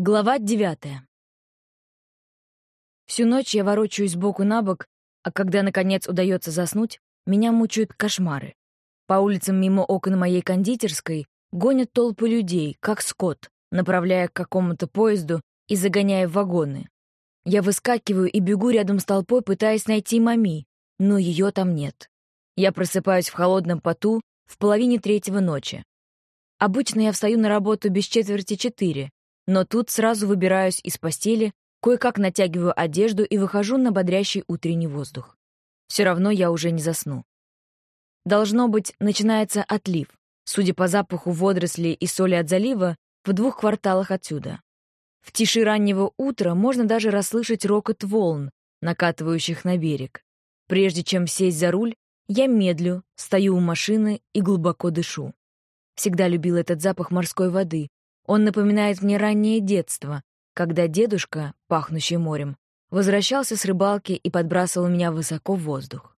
Глава девятая. Всю ночь я ворочаюсь сбоку на бок, а когда, наконец, удается заснуть, меня мучают кошмары. По улицам мимо окон моей кондитерской гонят толпы людей, как скот, направляя к какому-то поезду и загоняя в вагоны. Я выскакиваю и бегу рядом с толпой, пытаясь найти мами, но ее там нет. Я просыпаюсь в холодном поту в половине третьего ночи. Обычно я встаю на работу без четверти четыре, но тут сразу выбираюсь из постели, кое-как натягиваю одежду и выхожу на бодрящий утренний воздух. Все равно я уже не засну. Должно быть, начинается отлив, судя по запаху водорослей и соли от залива, в двух кварталах отсюда. В тиши раннего утра можно даже расслышать рокот волн, накатывающих на берег. Прежде чем сесть за руль, я медлю, стою у машины и глубоко дышу. Всегда любил этот запах морской воды, он напоминает мне раннее детство, когда дедушка, пахнущий морем, возвращался с рыбалки и подбрасывал меня высоко в воздух.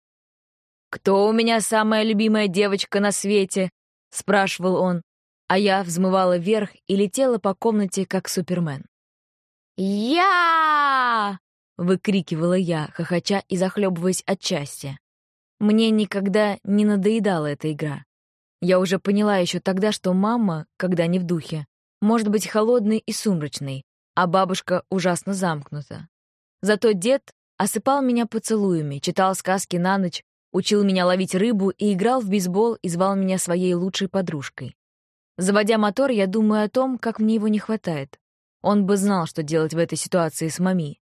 «Кто у меня самая любимая девочка на свете?» — спрашивал он, а я взмывала вверх и летела по комнате, как Супермен. «Я!» — выкрикивала я, хохоча и захлебываясь от счастья. Мне никогда не надоедала эта игра. Я уже поняла еще тогда, что мама, когда не в духе, может быть холодной и сумрачной, а бабушка ужасно замкнута. Зато дед осыпал меня поцелуями, читал сказки на ночь, учил меня ловить рыбу и играл в бейсбол и звал меня своей лучшей подружкой. Заводя мотор, я думаю о том, как мне его не хватает. Он бы знал, что делать в этой ситуации с мами.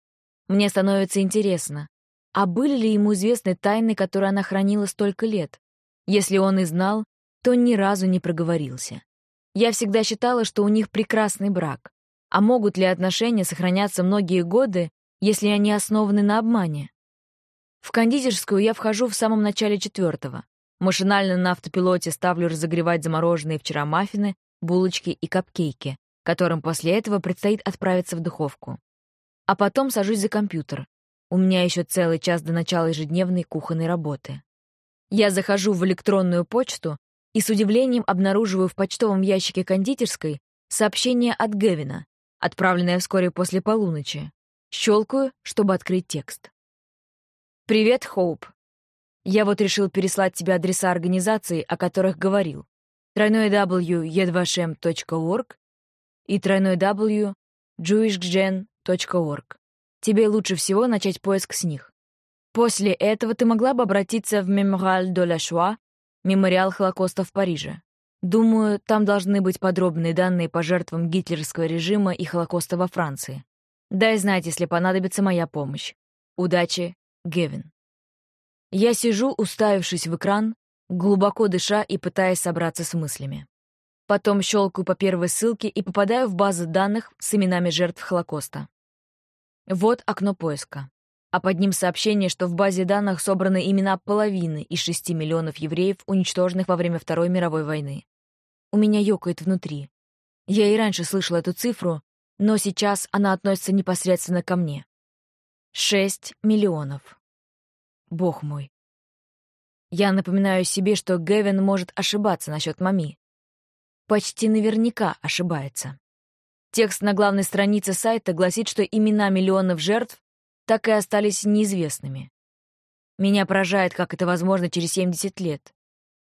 Мне становится интересно, а были ли ему известны тайны, которые она хранила столько лет? Если он и знал, то ни разу не проговорился. Я всегда считала, что у них прекрасный брак. А могут ли отношения сохраняться многие годы, если они основаны на обмане? В кондитерскую я вхожу в самом начале четвертого. Машинально на автопилоте ставлю разогревать замороженные вчера маффины, булочки и капкейки, которым после этого предстоит отправиться в духовку. А потом сажусь за компьютер. У меня еще целый час до начала ежедневной кухонной работы. Я захожу в электронную почту и с удивлением обнаруживаю в почтовом ящике кондитерской сообщение от Гевина, отправленное вскоре после полуночи. Щелкаю, чтобы открыть текст. «Привет, Хоуп. Я вот решил переслать тебе адреса организаций, о которых говорил. Тройной W e2shem.org и тройной W jewishgen.org. Тебе лучше всего начать поиск с них. После этого ты могла бы обратиться в Memorial de la Мемориал Холокоста в Париже. Думаю, там должны быть подробные данные по жертвам гитлеровского режима и Холокоста во Франции. Дай знать, если понадобится моя помощь. Удачи, Гевин. Я сижу, уставившись в экран, глубоко дыша и пытаясь собраться с мыслями. Потом щелкаю по первой ссылке и попадаю в базу данных с именами жертв Холокоста. Вот окно поиска а под ним сообщение, что в базе данных собраны имена половины из 6 миллионов евреев, уничтоженных во время Второй мировой войны. У меня ёкает внутри. Я и раньше слышала эту цифру, но сейчас она относится непосредственно ко мне. 6 миллионов. Бог мой. Я напоминаю себе, что Гевин может ошибаться насчет Мами. Почти наверняка ошибается. Текст на главной странице сайта гласит, что имена миллионов жертв так и остались неизвестными. Меня поражает, как это возможно через 70 лет.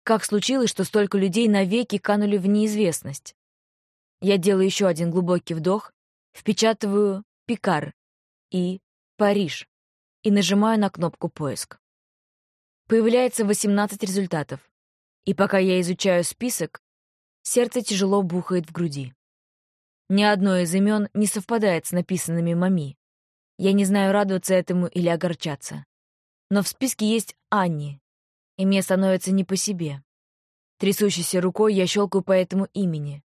Как случилось, что столько людей навеки канули в неизвестность? Я делаю еще один глубокий вдох, впечатываю «Пикар» и «Париж» и нажимаю на кнопку «Поиск». Появляется 18 результатов. И пока я изучаю список, сердце тяжело бухает в груди. Ни одно из имен не совпадает с написанными Мами. Я не знаю, радоваться этому или огорчаться. Но в списке есть Анни, и мне становится не по себе. Трясущейся рукой я щелкаю по этому имени.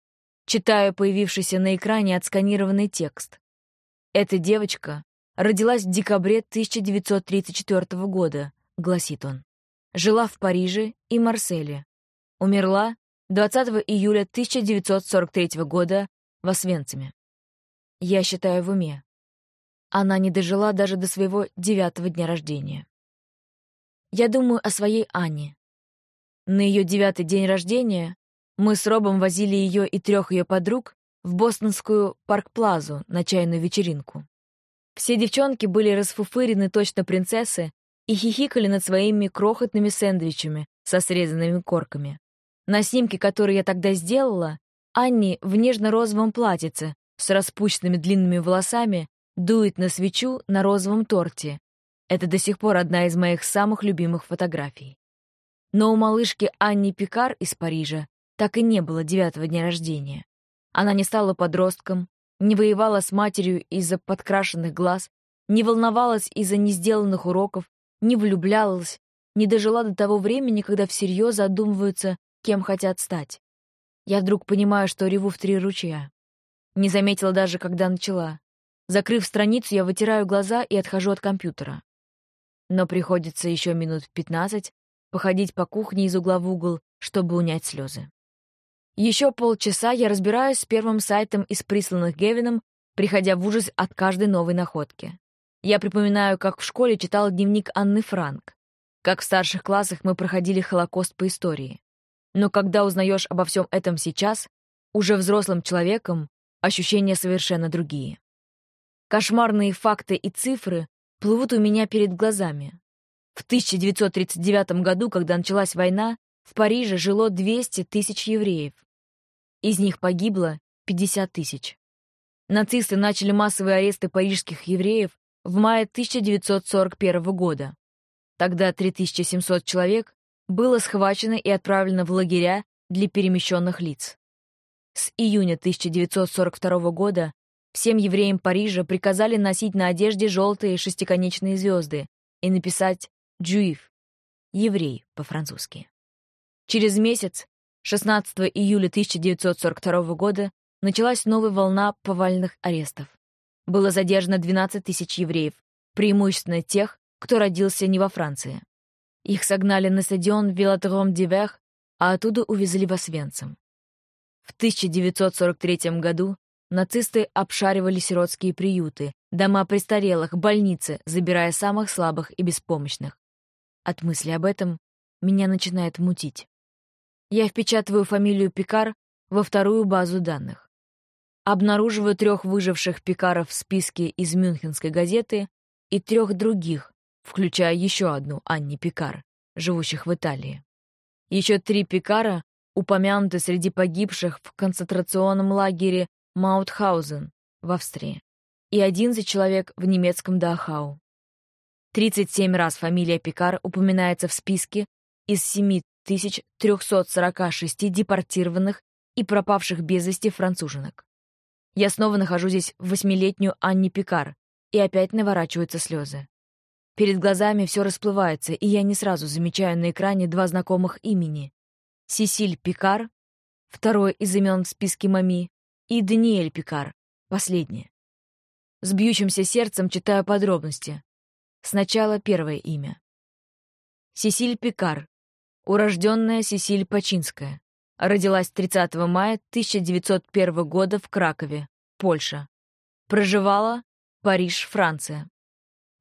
Читаю появившийся на экране отсканированный текст. «Эта девочка родилась в декабре 1934 года», — гласит он. «Жила в Париже и Марселе. Умерла 20 июля 1943 года в Освенциме». Я считаю в уме. Она не дожила даже до своего девятого дня рождения. Я думаю о своей Анне. На ее девятый день рождения мы с Робом возили ее и трех ее подруг в бостонскую парк-плазу на чайную вечеринку. Все девчонки были расфуфырены точно принцессы и хихикали над своими крохотными сэндвичами со срезанными корками. На снимке, который я тогда сделала, Анни в нежно-розовом платьице с распущенными длинными волосами дует на свечу на розовом торте. Это до сих пор одна из моих самых любимых фотографий. Но у малышки Анни Пикар из Парижа так и не было девятого дня рождения. Она не стала подростком, не воевала с матерью из-за подкрашенных глаз, не волновалась из-за несделанных уроков, не влюблялась, не дожила до того времени, когда всерьез задумываются, кем хотят стать. Я вдруг понимаю, что реву в три ручья. Не заметила даже, когда начала. Закрыв страницу, я вытираю глаза и отхожу от компьютера. Но приходится еще минут пятнадцать походить по кухне из угла в угол, чтобы унять слезы. Еще полчаса я разбираюсь с первым сайтом из присланных Гевином, приходя в ужас от каждой новой находки. Я припоминаю, как в школе читал дневник Анны Франк, как в старших классах мы проходили Холокост по истории. Но когда узнаешь обо всем этом сейчас, уже взрослым человеком, ощущения совершенно другие. Кошмарные факты и цифры плывут у меня перед глазами. В 1939 году, когда началась война, в Париже жило 200 тысяч евреев. Из них погибло 50 тысяч. Нацисты начали массовые аресты парижских евреев в мае 1941 года. Тогда 3700 человек было схвачено и отправлено в лагеря для перемещенных лиц. С июня 1942 года всем евреям Парижа приказали носить на одежде желтые шестиконечные звезды и написать «Джуив» — «еврей» по-французски. Через месяц, 16 июля 1942 года, началась новая волна повальных арестов. Было задержано 12 тысяч евреев, преимущественно тех, кто родился не во Франции. Их согнали на стадион Велодром Дивер, а оттуда увезли в Освенцим. В 1943 году нацисты обшаривали сиротские приюты, дома престарелых, больницы, забирая самых слабых и беспомощных. От мысли об этом меня начинает мутить. Я впечатываю фамилию Пикар во вторую базу данных. Обнаруживаю трех выживших Пикаров в списке из Мюнхенской газеты и трех других, включая еще одну Анни Пикар, живущих в Италии. Еще три Пикара упомянуты среди погибших в концентрационном лагере Маутхаузен в Австрии и 11 человек в немецком Дахау. 37 раз фамилия Пикар упоминается в списке из 7 1346 депортированных и пропавших без вести француженок. Я снова нахожу здесь восьмилетнюю Анни Пикар, и опять наворачиваются слезы. Перед глазами все расплывается, и я не сразу замечаю на экране два знакомых имени. Сесиль Пикар, второй из имен в списке Мами, и Даниэль Пикар, последнее. С бьющимся сердцем читаю подробности. Сначала первое имя. Сесиль Пикар, урожденная Сесиль Пачинская. Родилась 30 мая 1901 года в Кракове, Польша. Проживала Париж, Франция.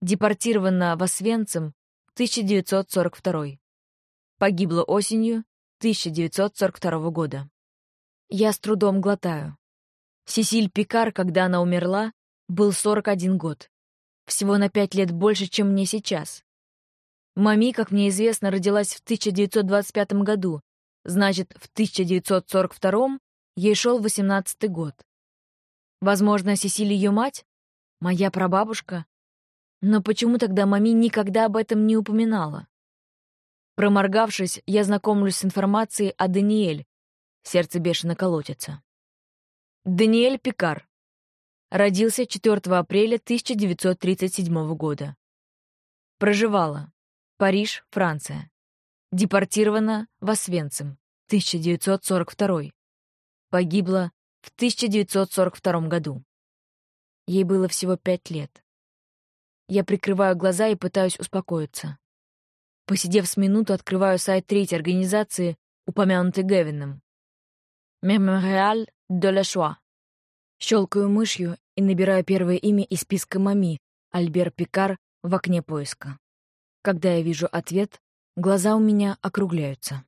Депортирована в Освенцим 1942. Погибла осенью 1942 года. Я с трудом глотаю. Сесиль Пикар, когда она умерла, был 41 год. Всего на пять лет больше, чем мне сейчас. Мами, как мне известно, родилась в 1925 году, значит, в 1942 ей шел 18 год. Возможно, Сесиль ее мать? Моя прабабушка? Но почему тогда Мами никогда об этом не упоминала? Проморгавшись, я знакомлюсь с информацией о Даниэль. Сердце бешено колотится. Даниэль Пикар. Родился 4 апреля 1937 года. Проживала. Париж, Франция. Депортирована в Освенцим, 1942. Погибла в 1942 году. Ей было всего пять лет. Я прикрываю глаза и пытаюсь успокоиться. Посидев с минуту, открываю сайт третьей организации, упомянутой Гевином. Мемориаль Shoah. Щелкаю мышью и набираю первое имя из списка Мами, Альбер Пикар, в окне поиска. Когда я вижу ответ, глаза у меня округляются.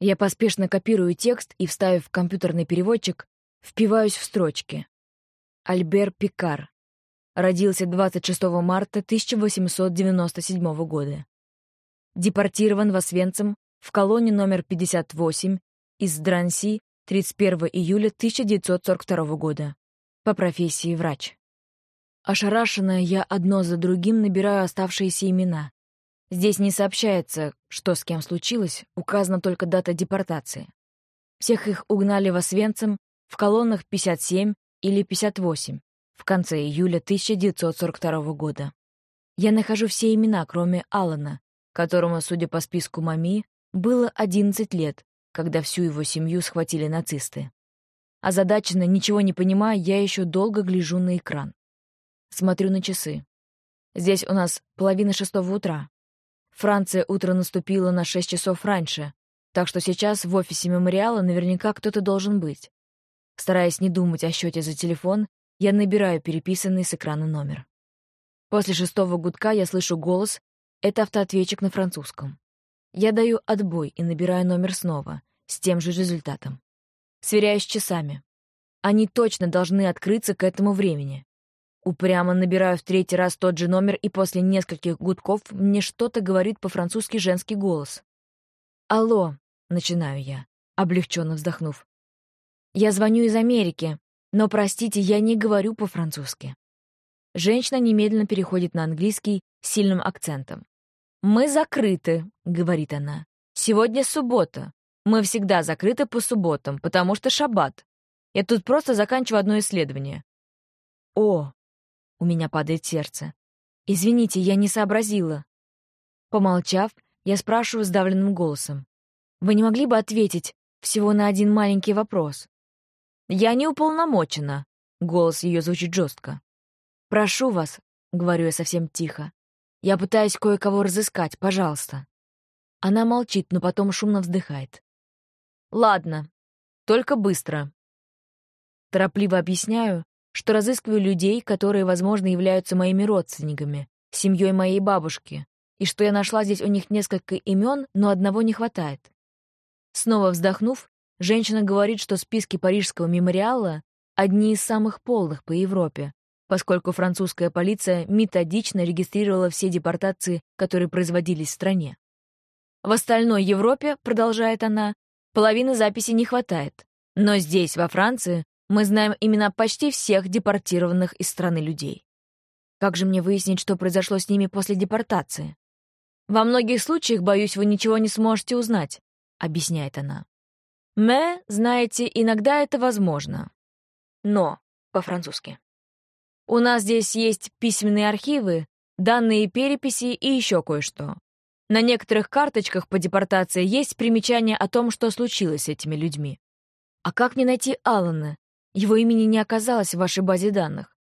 Я поспешно копирую текст и, вставив в компьютерный переводчик, Впиваюсь в строчки. Альбер Пикар. Родился 26 марта 1897 года. Депортирован в Освенцим в колонии номер 58 из Дранси 31 июля 1942 года. По профессии врач. Ошарашенная, я одно за другим набираю оставшиеся имена. Здесь не сообщается, что с кем случилось, указана только дата депортации. Всех их угнали в Освенцим в колоннах 57 или 58 в конце июля 1942 года. Я нахожу все имена, кроме Алана, которому, судя по списку Мами, было 11 лет, когда всю его семью схватили нацисты. Озадаченно, ничего не понимая, я еще долго гляжу на экран. Смотрю на часы. Здесь у нас половина шестого утра. Франция утро наступило на шесть часов раньше, так что сейчас в офисе мемориала наверняка кто-то должен быть. Стараясь не думать о счете за телефон, я набираю переписанный с экрана номер. После шестого гудка я слышу голос, это автоответчик на французском. Я даю отбой и набираю номер снова, с тем же результатом. Сверяюсь часами. Они точно должны открыться к этому времени. Упрямо набираю в третий раз тот же номер, и после нескольких гудков мне что-то говорит по-французски женский голос. «Алло», — начинаю я, облегченно вздохнув. «Я звоню из Америки, но, простите, я не говорю по-французски». Женщина немедленно переходит на английский с сильным акцентом. «Мы закрыты», — говорит она. «Сегодня суббота. Мы всегда закрыты по субботам, потому что шаббат. Я тут просто заканчиваю одно исследование». «О!» — у меня падает сердце. «Извините, я не сообразила». Помолчав, я спрашиваю сдавленным голосом. «Вы не могли бы ответить всего на один маленький вопрос?» «Я не уполномочена», — голос ее звучит жестко. «Прошу вас», — говорю я совсем тихо, я пытаюсь кое-кого разыскать, пожалуйста». Она молчит, но потом шумно вздыхает. «Ладно, только быстро». Торопливо объясняю, что разыскиваю людей, которые, возможно, являются моими родственниками, семьей моей бабушки, и что я нашла здесь у них несколько имен, но одного не хватает. Снова вздохнув, женщина говорит, что списки Парижского мемориала — одни из самых полных по Европе, поскольку французская полиция методично регистрировала все депортации, которые производились в стране. В остальной Европе, продолжает она, половины записей не хватает. Но здесь, во Франции, мы знаем имена почти всех депортированных из страны людей. Как же мне выяснить, что произошло с ними после депортации? Во многих случаях, боюсь, вы ничего не сможете узнать, объясняет она. «Мэ, знаете, иногда это возможно. Но, по-французски. У нас здесь есть письменные архивы, данные переписи и еще кое-что. На некоторых карточках по депортации есть примечание о том, что случилось с этими людьми. А как мне найти Алана? Его имени не оказалось в вашей базе данных.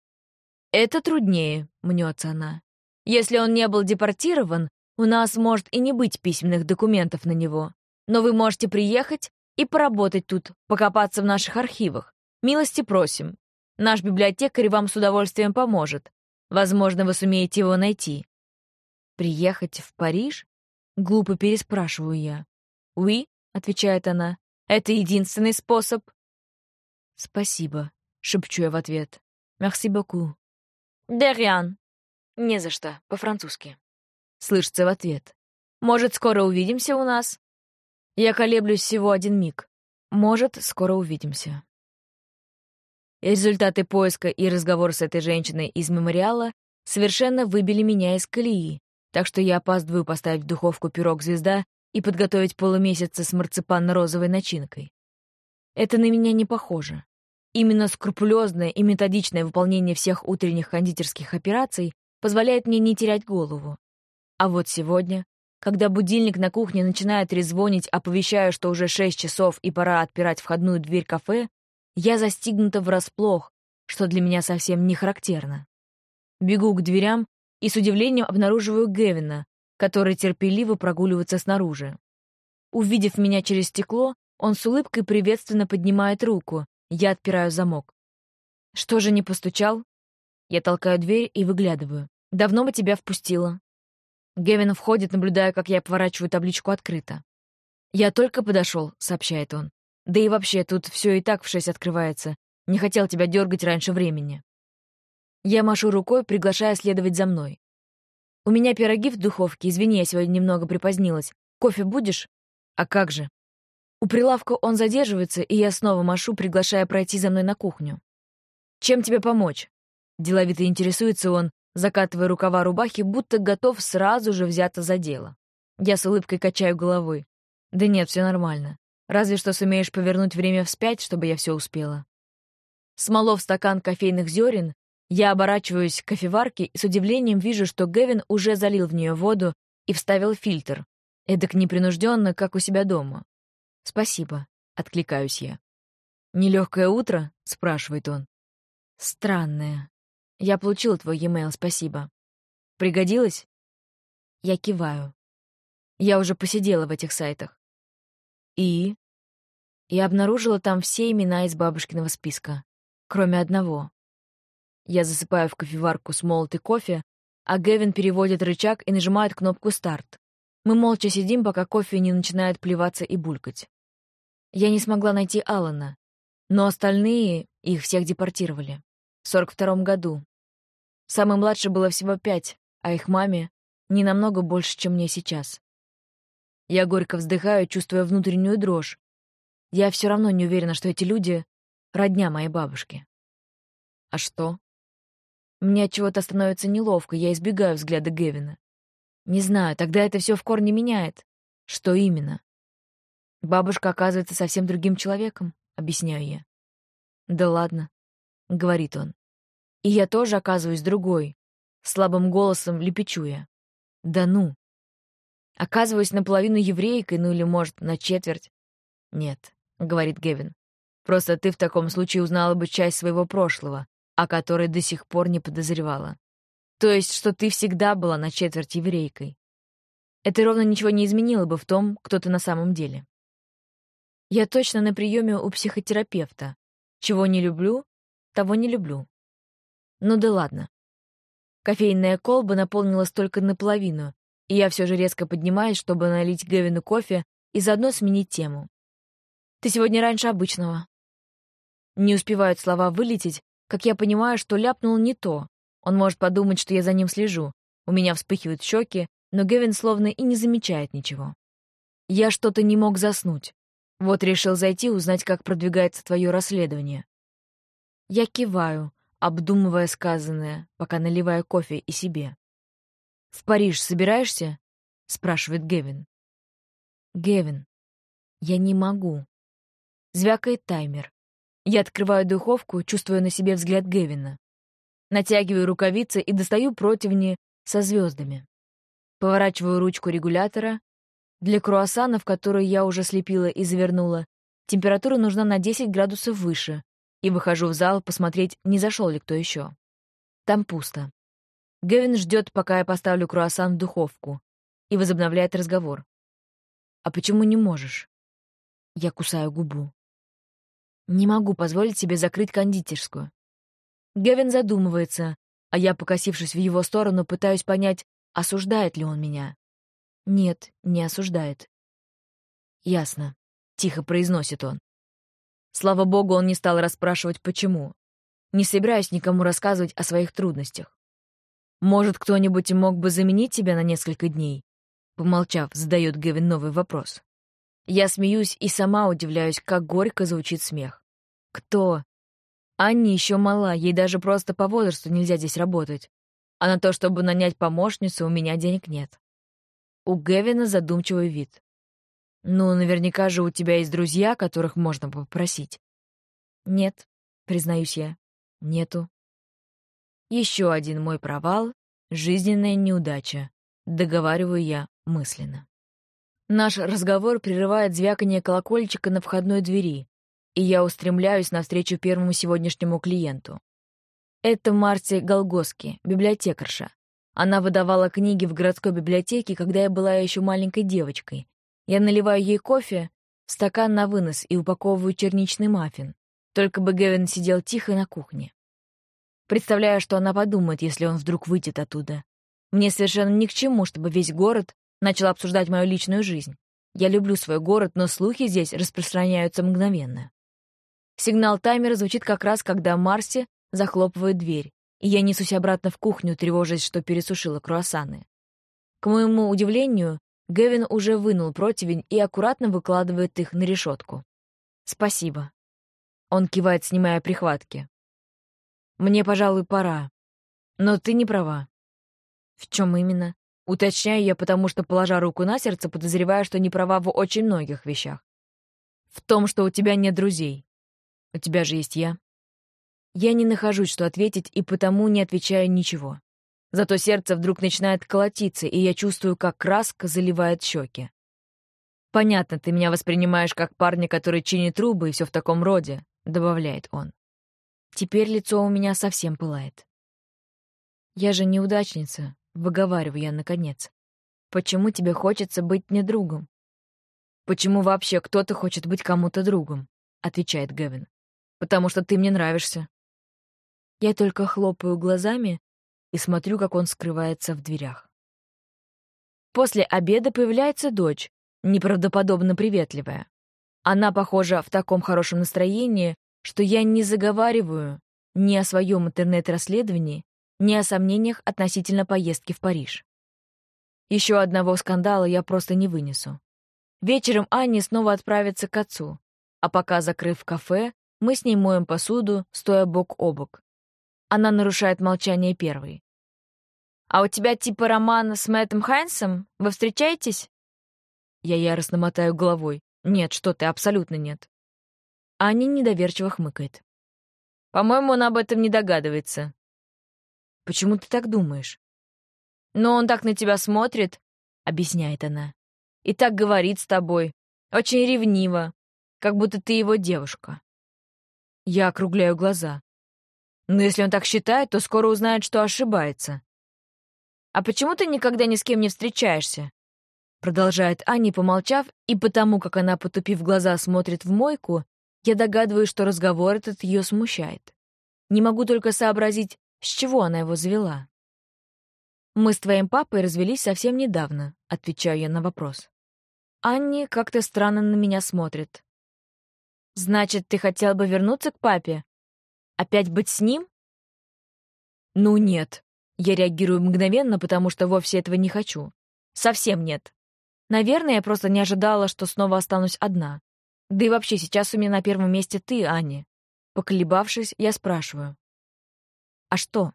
Это труднее, мнется она. Если он не был депортирован, у нас может и не быть письменных документов на него. Но вы можете приехать и поработать тут, покопаться в наших архивах. Милости просим. Наш библиотекарь вам с удовольствием поможет. Возможно, вы сумеете его найти. Приехать в Париж? Глупо переспрашиваю я. «Уи», — отвечает она, — «это единственный способ». «Спасибо», — шепчу я в ответ. «Merci beaucoup». «De rien». «Не за что», по-французски. Слышится в ответ. «Может, скоро увидимся у нас?» Я колеблюсь всего один миг. «Может, скоро увидимся». Результаты поиска и разговор с этой женщиной из мемориала совершенно выбили меня из колеи, так что я опаздываю поставить в духовку пирог «Звезда» и подготовить полумесяца с марципанно-розовой начинкой. Это на меня не похоже. Именно скрупулезное и методичное выполнение всех утренних кондитерских операций позволяет мне не терять голову. А вот сегодня, когда будильник на кухне начинает резвонить, оповещая, что уже шесть часов и пора отпирать входную дверь кафе, я застигнута врасплох, что для меня совсем не характерно. Бегу к дверям и с удивлением обнаруживаю Гевина, который терпеливо прогуливается снаружи. Увидев меня через стекло, он с улыбкой приветственно поднимает руку, я отпираю замок. «Что же не постучал?» Я толкаю дверь и выглядываю. «Давно бы тебя впустила». Гевин входит, наблюдая, как я поворачиваю табличку открыто. «Я только подошел», — сообщает он. Да и вообще, тут все и так в шесть открывается. Не хотел тебя дергать раньше времени. Я машу рукой, приглашая следовать за мной. «У меня пироги в духовке, извини, я сегодня немного припозднилась. Кофе будешь?» «А как же?» У прилавка он задерживается, и я снова машу, приглашая пройти за мной на кухню. «Чем тебе помочь?» Деловито интересуется он, закатывая рукава рубахи, будто готов сразу же взяться за дело. Я с улыбкой качаю головой. «Да нет, все нормально. Разве что сумеешь повернуть время вспять, чтобы я все успела». Смолов стакан кофейных зерен, я оборачиваюсь к кофеварке и с удивлением вижу, что Гевин уже залил в нее воду и вставил фильтр. Эдак непринужденно, как у себя дома. «Спасибо», — откликаюсь я. «Нелегкое утро?» — спрашивает он. «Странное. Я получил твой e-mail, спасибо. Пригодилось?» Я киваю. Я уже посидела в этих сайтах. И? Я обнаружила там все имена из бабушкиного списка, кроме одного. Я засыпаю в кофеварку смолотый кофе, а Гевин переводит рычаг и нажимает кнопку «Старт». Мы молча сидим, пока кофе не начинает плеваться и булькать. Я не смогла найти Алана, но остальные, их всех депортировали. В 42-м году. Самый младший было всего пять, а их маме не намного больше, чем мне сейчас. Я горько вздыхаю, чувствуя внутреннюю дрожь. Я все равно не уверена, что эти люди — родня моей бабушки. А что? Мне от чего-то становится неловко, я избегаю взгляда Гевина. Не знаю, тогда это все в корне меняет. Что именно? Бабушка оказывается совсем другим человеком, объясняю я. Да ладно, говорит он. И я тоже оказываюсь другой. Слабым голосом лепечу я. Да ну. Оказываюсь наполовину еврейкой, ну или, может, на четверть. Нет, говорит Гевин. Просто ты в таком случае узнала бы часть своего прошлого, о которой до сих пор не подозревала. То есть, что ты всегда была на четверть еврейкой. Это ровно ничего не изменило бы в том, кто ты на самом деле. Я точно на приеме у психотерапевта. Чего не люблю, того не люблю. Ну да ладно. Кофейная колба наполнилась только наполовину, и я все же резко поднимаюсь, чтобы налить Гевину кофе и заодно сменить тему. «Ты сегодня раньше обычного». Не успевают слова вылететь, как я понимаю, что ляпнул не то. Он может подумать, что я за ним слежу. У меня вспыхивают щеки, но Гевин словно и не замечает ничего. Я что-то не мог заснуть. Вот решил зайти, узнать, как продвигается твое расследование. Я киваю, обдумывая сказанное, пока наливаю кофе и себе. «В Париж собираешься?» — спрашивает Гевин. «Гевин, я не могу». Звякает таймер. Я открываю духовку, чувствуя на себе взгляд Гевина. Натягиваю рукавицы и достаю противни со звездами. Поворачиваю ручку регулятора. Для круассанов, которые я уже слепила и завернула, температура нужна на 10 градусов выше, и выхожу в зал посмотреть, не зашел ли кто еще. Там пусто. Гевин ждет, пока я поставлю круассан в духовку, и возобновляет разговор. «А почему не можешь?» Я кусаю губу. Не могу позволить себе закрыть кондитерскую. Гевин задумывается, а я, покосившись в его сторону, пытаюсь понять, осуждает ли он меня. Нет, не осуждает. «Ясно», — тихо произносит он. Слава богу, он не стал расспрашивать, почему. Не собираюсь никому рассказывать о своих трудностях. «Может, кто-нибудь мог бы заменить тебя на несколько дней?» Помолчав, задает Гевин новый вопрос. Я смеюсь и сама удивляюсь, как горько звучит смех. Кто? Анни еще мала, ей даже просто по возрасту нельзя здесь работать. А на то, чтобы нанять помощницу, у меня денег нет. У Гевина задумчивый вид. Ну, наверняка же у тебя есть друзья, которых можно попросить. Нет, признаюсь я, нету. Еще один мой провал — жизненная неудача. Договариваю я мысленно. Наш разговор прерывает звяканье колокольчика на входной двери, и я устремляюсь навстречу первому сегодняшнему клиенту. Это Марти Голгоски, библиотекарша. Она выдавала книги в городской библиотеке, когда я была еще маленькой девочкой. Я наливаю ей кофе, стакан на вынос и упаковываю черничный маффин. Только бы Гевин сидел тихо на кухне. Представляю, что она подумает, если он вдруг выйдет оттуда. Мне совершенно ни к чему, чтобы весь город Начал обсуждать мою личную жизнь. Я люблю свой город, но слухи здесь распространяются мгновенно. Сигнал таймера звучит как раз, когда Марси захлопывает дверь, и я несусь обратно в кухню, тревожась, что пересушила круассаны. К моему удивлению, Гевин уже вынул противень и аккуратно выкладывает их на решетку. «Спасибо». Он кивает, снимая прихватки. «Мне, пожалуй, пора. Но ты не права». «В чем именно?» Уточняю я, потому что, положа руку на сердце, подозреваю, что не права в очень многих вещах. В том, что у тебя нет друзей. У тебя же есть я. Я не нахожусь, что ответить, и потому не отвечаю ничего. Зато сердце вдруг начинает колотиться, и я чувствую, как краска заливает щеки. «Понятно, ты меня воспринимаешь как парня, который чинит трубы и все в таком роде», — добавляет он. Теперь лицо у меня совсем пылает. «Я же неудачница», — выговариваю я наконец. «Почему тебе хочется быть мне другом?» «Почему вообще кто-то хочет быть кому-то другом?» — отвечает Гэвин. «Потому что ты мне нравишься». Я только хлопаю глазами и смотрю, как он скрывается в дверях. После обеда появляется дочь, неправдоподобно приветливая. Она, похожа, в таком хорошем настроении, что я не заговариваю ни о своем интернет-расследовании, ни о сомнениях относительно поездки в Париж. Еще одного скандала я просто не вынесу. Вечером Анни снова отправится к отцу, а пока, закрыв кафе, мы с ней моем посуду, стоя бок о бок. Она нарушает молчание первой. «А у тебя типа роман с Мэттом Хайнсом? Вы встречаетесь?» Я яростно мотаю головой. «Нет, что ты, абсолютно нет». Аня недоверчиво хмыкает. «По-моему, он об этом не догадывается». «Почему ты так думаешь?» «Но он так на тебя смотрит», — объясняет она. «И так говорит с тобой. Очень ревниво, как будто ты его девушка». Я округляю глаза. Но если он так считает, то скоро узнает, что ошибается. «А почему ты никогда ни с кем не встречаешься?» Продолжает Аня, помолчав, и потому, как она, потупив глаза, смотрит в мойку, я догадываюсь, что разговор этот ее смущает. Не могу только сообразить, с чего она его завела. «Мы с твоим папой развелись совсем недавно», — отвечаю я на вопрос. Анни как-то странно на меня смотрит. «Значит, ты хотел бы вернуться к папе? Опять быть с ним?» «Ну нет», я реагирую мгновенно, потому что вовсе этого не хочу. Совсем нет. Наверное, я просто не ожидала, что снова останусь одна. Да и вообще, сейчас у меня на первом месте ты, Аня. Поколебавшись, я спрашиваю. «А что?»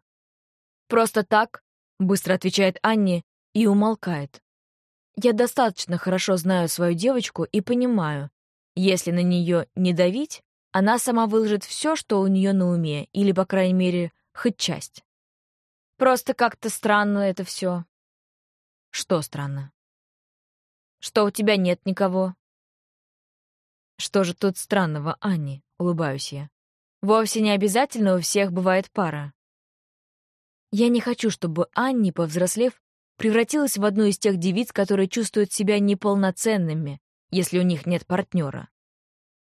«Просто так», — быстро отвечает Анни и умолкает. Я достаточно хорошо знаю свою девочку и понимаю, если на нее не давить, она сама выложит все, что у нее на уме, или, по крайней мере, хоть часть. Просто как-то странно это все. Что странно? Что у тебя нет никого. Что же тут странного, Анни? Улыбаюсь я. Вовсе не обязательно у всех бывает пара. Я не хочу, чтобы Анни, повзрослев, превратилась в одну из тех девиц, которые чувствуют себя неполноценными, если у них нет партнера.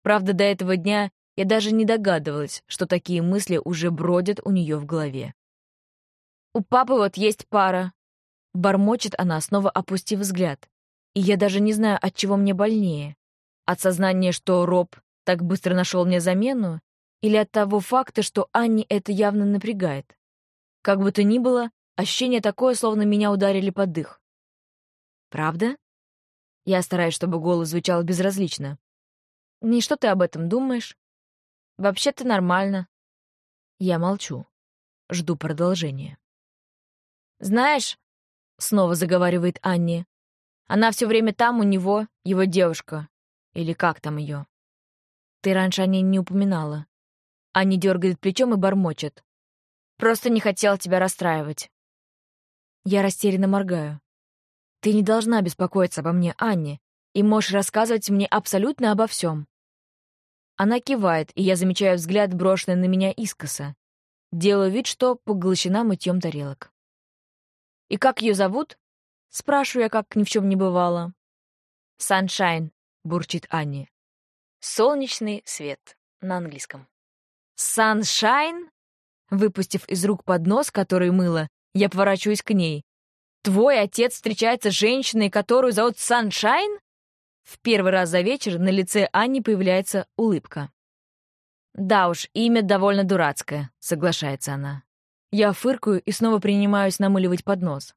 Правда, до этого дня я даже не догадывалась, что такие мысли уже бродят у нее в голове. У папы вот есть пара. Бормочет она, снова опустив взгляд. И я даже не знаю, от чего мне больнее. От сознания, что Роб так быстро нашел мне замену, или от того факта, что Анни это явно напрягает. Как бы то ни было, ощущение такое, словно меня ударили под дых. «Правда?» Я стараюсь, чтобы голос звучал безразлично. «И что ты об этом думаешь?» «Вообще-то нормально». Я молчу. Жду продолжения. «Знаешь», — снова заговаривает Анни, «она все время там у него, его девушка. Или как там ее?» «Ты раньше о ней не упоминала». Анни дергает плечом и бормочет. «Просто не хотел тебя расстраивать». Я растерянно моргаю. «Ты не должна беспокоиться обо мне, Анни, и можешь рассказывать мне абсолютно обо всем». Она кивает, и я замечаю взгляд, брошенный на меня искоса. Делаю вид, что поглощена мытьем тарелок. «И как ее зовут?» Спрашиваю я, как ни в чем не бывало. «Саншайн», — бурчит Анни. «Солнечный свет» на английском. «Саншайн?» Выпустив из рук поднос, который мыла, я поворачиваюсь к ней. «Твой отец встречается с женщиной, которую зовут Саншайн?» В первый раз за вечер на лице Анни появляется улыбка. Да уж, имя довольно дурацкое, соглашается она. Я фыркаю и снова принимаюсь намыливать поднос.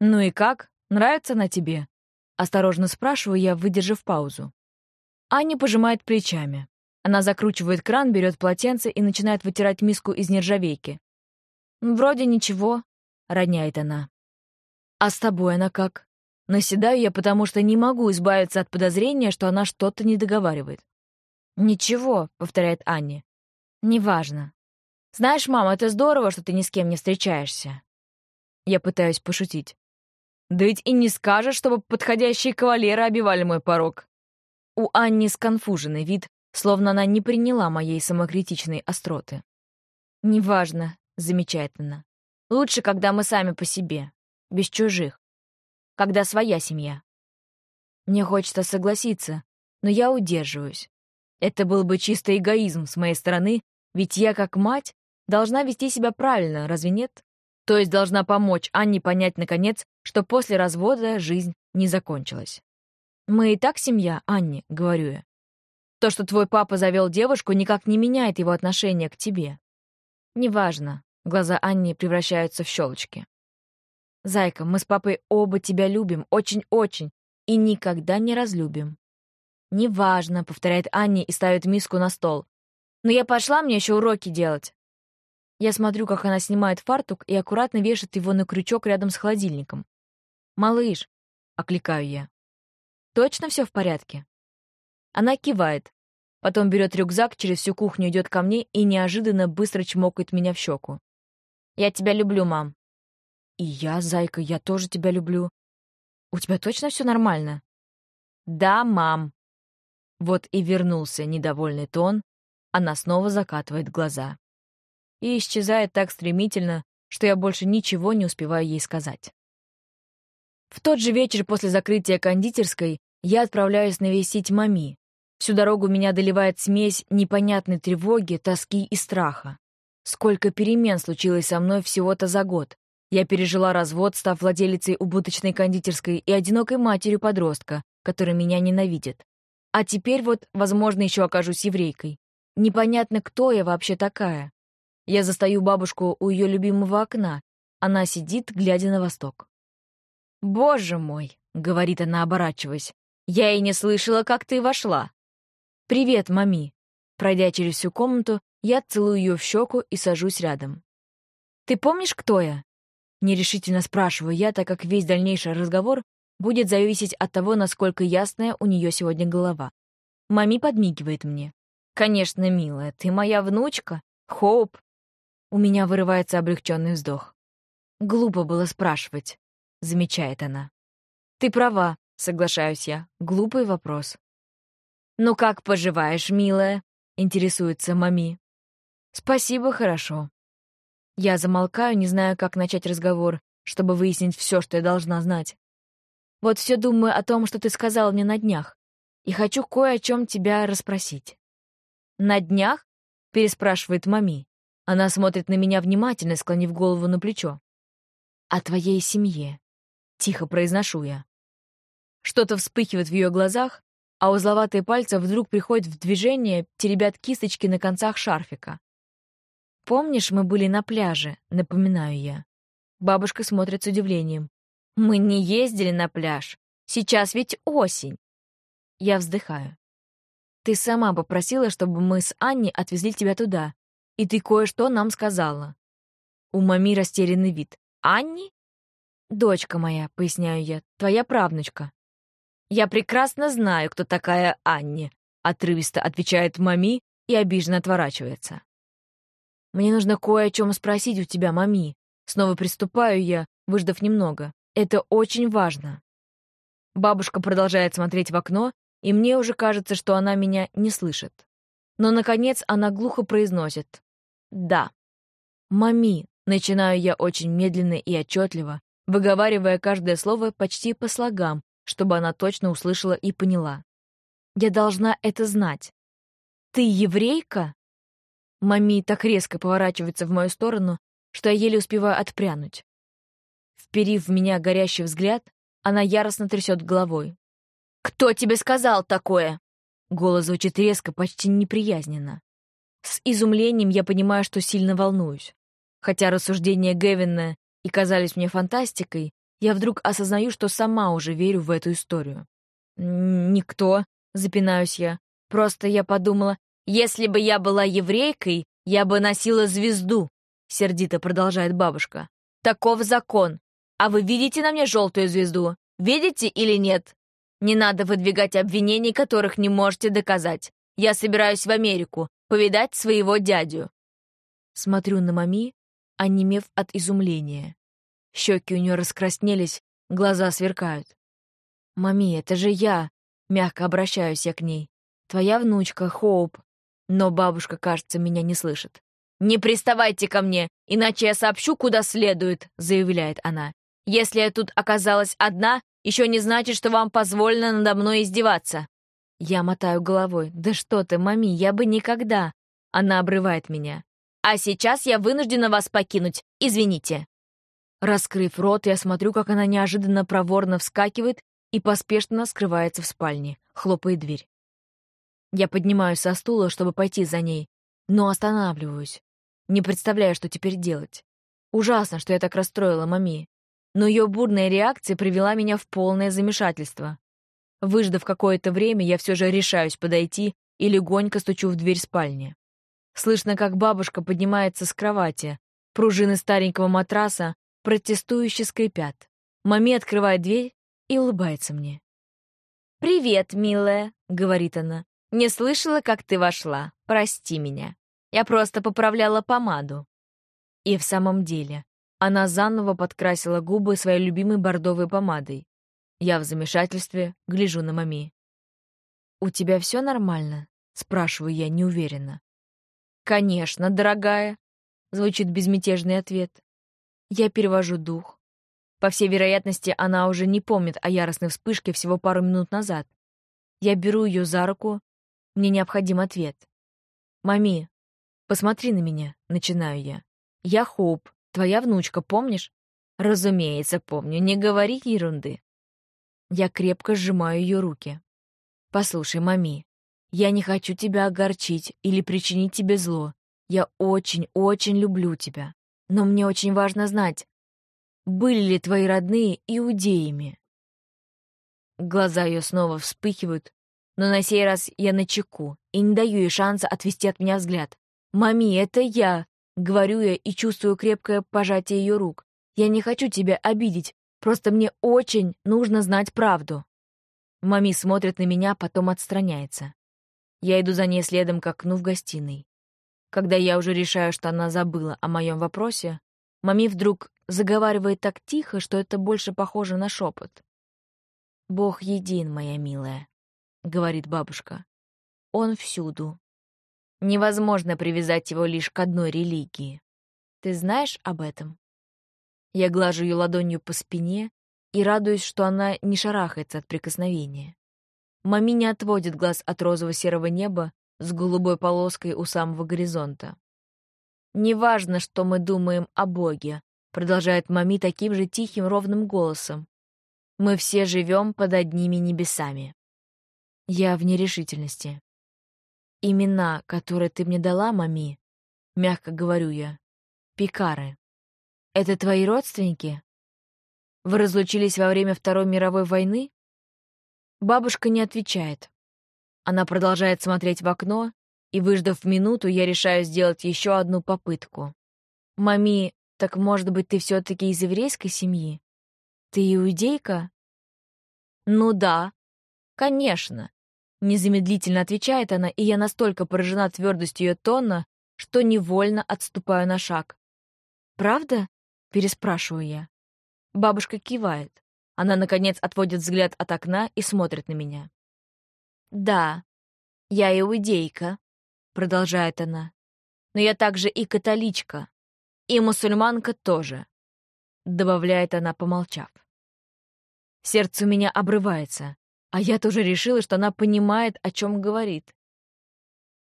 Ну и как? Нравится она тебе? Осторожно спрашиваю я, выдержав паузу. Аня пожимает плечами. Она закручивает кран, берет полотенце и начинает вытирать миску из нержавейки. «Вроде ничего», — роняет она. «А с тобой она как?» Наседаю я, потому что не могу избавиться от подозрения, что она что-то не договаривает. «Ничего», — повторяет Аня. «Неважно. Знаешь, мама, это здорово, что ты ни с кем не встречаешься». Я пытаюсь пошутить. «Да ведь и не скажешь, чтобы подходящие кавалеры обивали мой порог». У Анни сконфуженный вид, словно она не приняла моей самокритичной остроты. «Неважно», — замечает она. «Лучше, когда мы сами по себе, без чужих. Когда своя семья». Мне хочется согласиться, но я удерживаюсь. Это был бы чисто эгоизм с моей стороны, ведь я, как мать, должна вести себя правильно, разве нет? То есть должна помочь Анне понять, наконец, что после развода жизнь не закончилась. «Мы и так семья, Анне», — говорю я. То, что твой папа завел девушку, никак не меняет его отношение к тебе. Неважно. Глаза Анни превращаются в щелочки. Зайка, мы с папой оба тебя любим, очень-очень, и никогда не разлюбим. Неважно, повторяет Анни и ставит миску на стол. Но я пошла, мне еще уроки делать. Я смотрю, как она снимает фартук и аккуратно вешает его на крючок рядом с холодильником. «Малыш», — окликаю я, — «точно все в порядке?» Она кивает. Потом берет рюкзак, через всю кухню идет ко мне и неожиданно быстро чмокает меня в щеку. «Я тебя люблю, мам». «И я, зайка, я тоже тебя люблю. У тебя точно все нормально?» «Да, мам». Вот и вернулся недовольный тон, она снова закатывает глаза. И исчезает так стремительно, что я больше ничего не успеваю ей сказать. В тот же вечер после закрытия кондитерской я отправляюсь навестить мами, Всю дорогу меня доливает смесь непонятной тревоги, тоски и страха. Сколько перемен случилось со мной всего-то за год. Я пережила развод, став владелицей убыточной кондитерской и одинокой матерью подростка, который меня ненавидит. А теперь вот, возможно, еще окажусь еврейкой. Непонятно, кто я вообще такая. Я застаю бабушку у ее любимого окна. Она сидит, глядя на восток. «Боже мой!» — говорит она, оборачиваясь. «Я и не слышала, как ты вошла». «Привет, мами!» Пройдя через всю комнату, я целую ее в щеку и сажусь рядом. «Ты помнишь, кто я?» Нерешительно спрашиваю я, так как весь дальнейший разговор будет зависеть от того, насколько ясная у нее сегодня голова. Мами подмигивает мне. «Конечно, милая, ты моя внучка, Хоуп». У меня вырывается облегченный вздох. «Глупо было спрашивать», — замечает она. «Ты права», — соглашаюсь я. «Глупый вопрос». «Ну как поживаешь, милая?» — интересуется мами. «Спасибо, хорошо». Я замолкаю, не знаю, как начать разговор, чтобы выяснить все, что я должна знать. Вот все думаю о том, что ты сказал мне на днях, и хочу кое о чем тебя расспросить. «На днях?» — переспрашивает мами. Она смотрит на меня внимательно, склонив голову на плечо. «О твоей семье», — тихо произношу я. Что-то вспыхивает в ее глазах, а узловатые пальцы вдруг приходят в движение, теребят кисточки на концах шарфика. «Помнишь, мы были на пляже?» — напоминаю я. Бабушка смотрит с удивлением. «Мы не ездили на пляж. Сейчас ведь осень». Я вздыхаю. «Ты сама попросила, чтобы мы с Анней отвезли тебя туда, и ты кое-что нам сказала». У мами растерянный вид. «Анни?» «Дочка моя», — поясняю я, — «твоя правнучка». «Я прекрасно знаю, кто такая Анни», — отрывисто отвечает Мами и обиженно отворачивается. «Мне нужно кое о чем спросить у тебя, Мами». Снова приступаю я, выждав немного. «Это очень важно». Бабушка продолжает смотреть в окно, и мне уже кажется, что она меня не слышит. Но, наконец, она глухо произносит «Да». «Мами», — начинаю я очень медленно и отчетливо, выговаривая каждое слово почти по слогам, чтобы она точно услышала и поняла. «Я должна это знать. Ты еврейка?» Мами так резко поворачивается в мою сторону, что я еле успеваю отпрянуть. Вперив в меня горящий взгляд, она яростно трясет головой. «Кто тебе сказал такое?» Голос звучит резко, почти неприязненно. С изумлением я понимаю, что сильно волнуюсь. Хотя рассуждения Гевина и казались мне фантастикой, я вдруг осознаю, что сама уже верю в эту историю. «Никто», — запинаюсь я. «Просто я подумала, если бы я была еврейкой, я бы носила звезду», — сердито продолжает бабушка. «Таков закон. А вы видите на мне желтую звезду? Видите или нет? Не надо выдвигать обвинений, которых не можете доказать. Я собираюсь в Америку, повидать своего дядю». Смотрю на мами, онемев от изумления. Щеки у нее раскраснелись, глаза сверкают. «Мами, это же я!» — мягко обращаюсь я к ней. «Твоя внучка, Хоуп». Но бабушка, кажется, меня не слышит. «Не приставайте ко мне, иначе я сообщу, куда следует», — заявляет она. «Если я тут оказалась одна, еще не значит, что вам позволено надо мной издеваться». Я мотаю головой. «Да что ты, мами, я бы никогда!» Она обрывает меня. «А сейчас я вынуждена вас покинуть. Извините». Раскрыв рот, я смотрю, как она неожиданно проворно вскакивает и поспешно скрывается в спальне, хлопает дверь. Я поднимаюсь со стула, чтобы пойти за ней, но останавливаюсь. Не представляю, что теперь делать. Ужасно, что я так расстроила мами. Но ее бурная реакция привела меня в полное замешательство. Выждав какое-то время, я все же решаюсь подойти и легонько стучу в дверь спальни. Слышно, как бабушка поднимается с кровати. Пружины старенького матраса протестующе скрипят. Мами открывает дверь и улыбается мне. «Привет, милая», — говорит она. «Не слышала, как ты вошла. Прости меня. Я просто поправляла помаду». И в самом деле, она заново подкрасила губы своей любимой бордовой помадой. Я в замешательстве гляжу на мами. «У тебя все нормально?» — спрашиваю я неуверенно. «Конечно, дорогая», — звучит безмятежный ответ. Я перевожу дух. По всей вероятности, она уже не помнит о яростной вспышке всего пару минут назад. Я беру ее за руку. Мне необходим ответ. «Мами, посмотри на меня», — начинаю я. «Я Хоуп, твоя внучка, помнишь?» «Разумеется, помню. Не говори ерунды». Я крепко сжимаю ее руки. «Послушай, мами, я не хочу тебя огорчить или причинить тебе зло. Я очень-очень люблю тебя. Но мне очень важно знать, были ли твои родные иудеями?» Глаза ее снова вспыхивают, но на сей раз я на чеку и не даю ей шанса отвести от меня взгляд. «Мами, это я!» — говорю я и чувствую крепкое пожатие ее рук. «Я не хочу тебя обидеть. Просто мне очень нужно знать правду». Мами смотрит на меня, потом отстраняется. Я иду за ней следом к окну в гостиной. Когда я уже решаю, что она забыла о моем вопросе, Мами вдруг заговаривает так тихо, что это больше похоже на шепот. «Бог един, моя милая», — говорит бабушка. «Он всюду. Невозможно привязать его лишь к одной религии. Ты знаешь об этом?» Я глажу ее ладонью по спине и радуюсь, что она не шарахается от прикосновения. Мами не отводит глаз от розово-серого неба с голубой полоской у самого горизонта. «Неважно, что мы думаем о Боге», — продолжает Мами таким же тихим ровным голосом. «Мы все живем под одними небесами». Я в нерешительности. «Имена, которые ты мне дала, Мами», — мягко говорю я, — «пикары». Это твои родственники? Вы разлучились во время Второй мировой войны? Бабушка не отвечает. Она продолжает смотреть в окно, и, выждав минуту, я решаю сделать еще одну попытку. «Мами, так, может быть, ты все-таки из еврейской семьи? Ты иудейка?» «Ну да, конечно», — незамедлительно отвечает она, и я настолько поражена твердостью ее тона, что невольно отступаю на шаг. «Правда?» Переспрашиваю я. Бабушка кивает. Она, наконец, отводит взгляд от окна и смотрит на меня. «Да, я иудейка», — продолжает она. «Но я также и католичка, и мусульманка тоже», — добавляет она, помолчав. Сердце у меня обрывается, а я тоже решила, что она понимает, о чем говорит.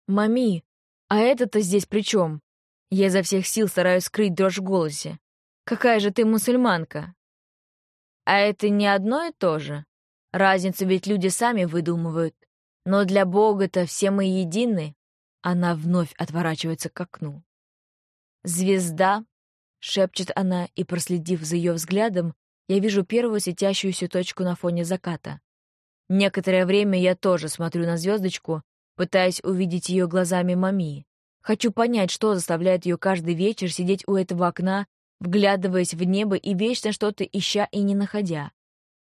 «Мами, а это-то здесь при чем?» Я изо всех сил стараюсь скрыть дрожь в голосе. Какая же ты мусульманка? А это не одно и то же. Разницу ведь люди сами выдумывают. Но для Бога-то все мы едины. Она вновь отворачивается к окну. «Звезда!» — шепчет она, и, проследив за ее взглядом, я вижу первую светящуюся точку на фоне заката. Некоторое время я тоже смотрю на звездочку, пытаясь увидеть ее глазами мами. Хочу понять, что заставляет ее каждый вечер сидеть у этого окна, вглядываясь в небо и вечно что-то ища и не находя.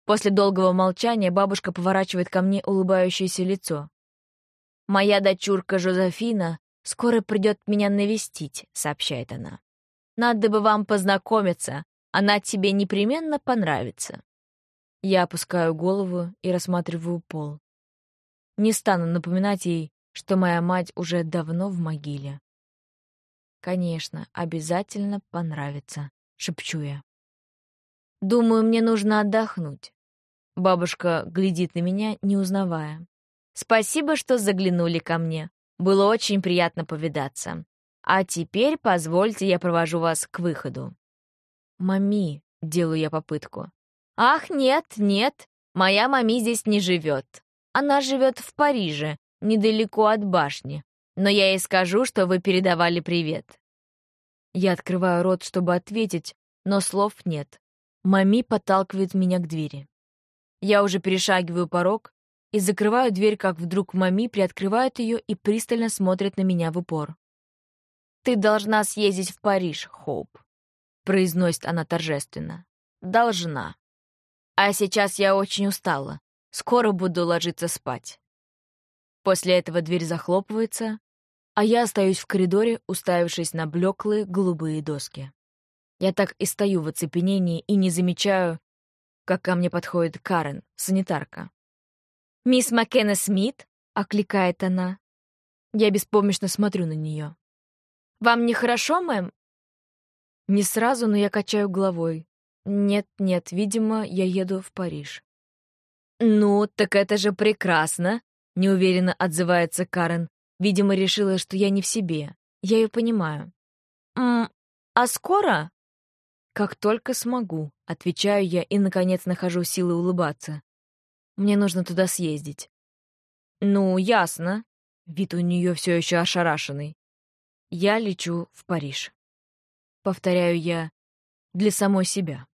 После долгого молчания бабушка поворачивает ко мне улыбающееся лицо. «Моя дочурка Жозефина скоро придет меня навестить», — сообщает она. «Надо бы вам познакомиться, она тебе непременно понравится». Я опускаю голову и рассматриваю пол. Не стану напоминать ей, что моя мать уже давно в могиле. «Конечно, обязательно понравится», — шепчу я. «Думаю, мне нужно отдохнуть». Бабушка глядит на меня, не узнавая. «Спасибо, что заглянули ко мне. Было очень приятно повидаться. А теперь позвольте, я провожу вас к выходу». «Мами», — делаю я попытку. «Ах, нет, нет, моя мами здесь не живет. Она живет в Париже, недалеко от башни. Но я ей скажу, что вы передавали привет». Я открываю рот, чтобы ответить, но слов нет. Мами подталкивает меня к двери. Я уже перешагиваю порог и закрываю дверь, как вдруг Мами приоткрывает ее и пристально смотрит на меня в упор. «Ты должна съездить в Париж, Хоуп», — произносит она торжественно. «Должна. А сейчас я очень устала. Скоро буду ложиться спать. После этого дверь захлопывается, а я остаюсь в коридоре, уставившись на блеклые голубые доски. Я так и стою в оцепенении и не замечаю, как ко мне подходит Карен, санитарка. «Мисс Маккена Смит?» — окликает она. Я беспомощно смотрю на нее. «Вам нехорошо, мэм?» Не сразу, но я качаю головой. Нет, нет, видимо, я еду в Париж. «Ну, так это же прекрасно!» — неуверенно отзывается Карен. Видимо, решила, что я не в себе. Я ее понимаю. «М а скоро?» «Как только смогу», — отвечаю я и, наконец, нахожу силы улыбаться. «Мне нужно туда съездить». «Ну, ясно». Вид у нее все еще ошарашенный. «Я лечу в Париж». Повторяю я для самой себя.